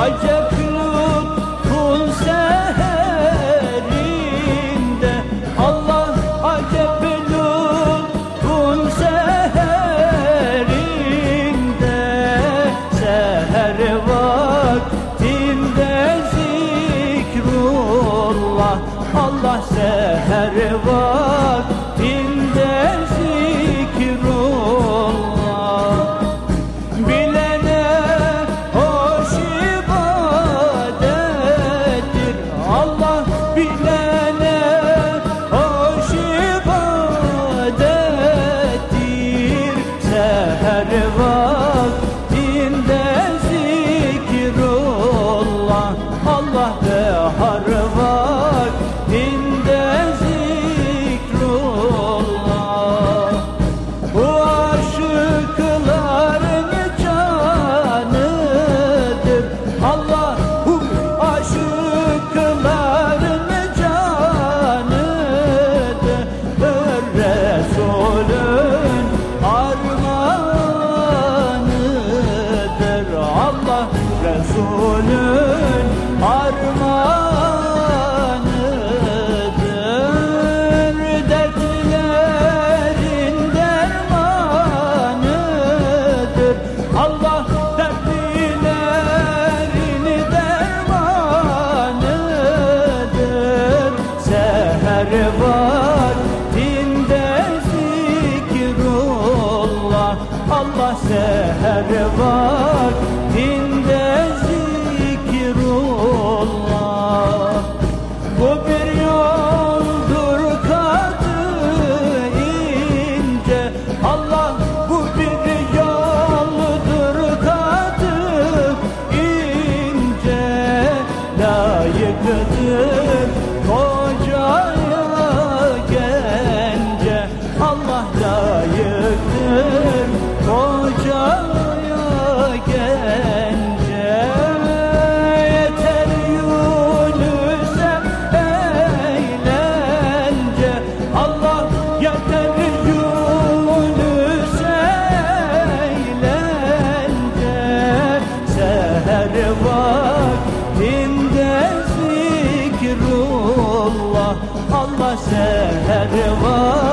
Acep seherinde. Allah acep seherinde. Seher vaktinde zikrullah. Allah seher vaktinde servo Resulün armağanıdır. Dertlerin dermanıdır Allah dertlilerin dermanıdır. Seher var dinde zikrullah. Allah seher var dinde Allah seher vaktinde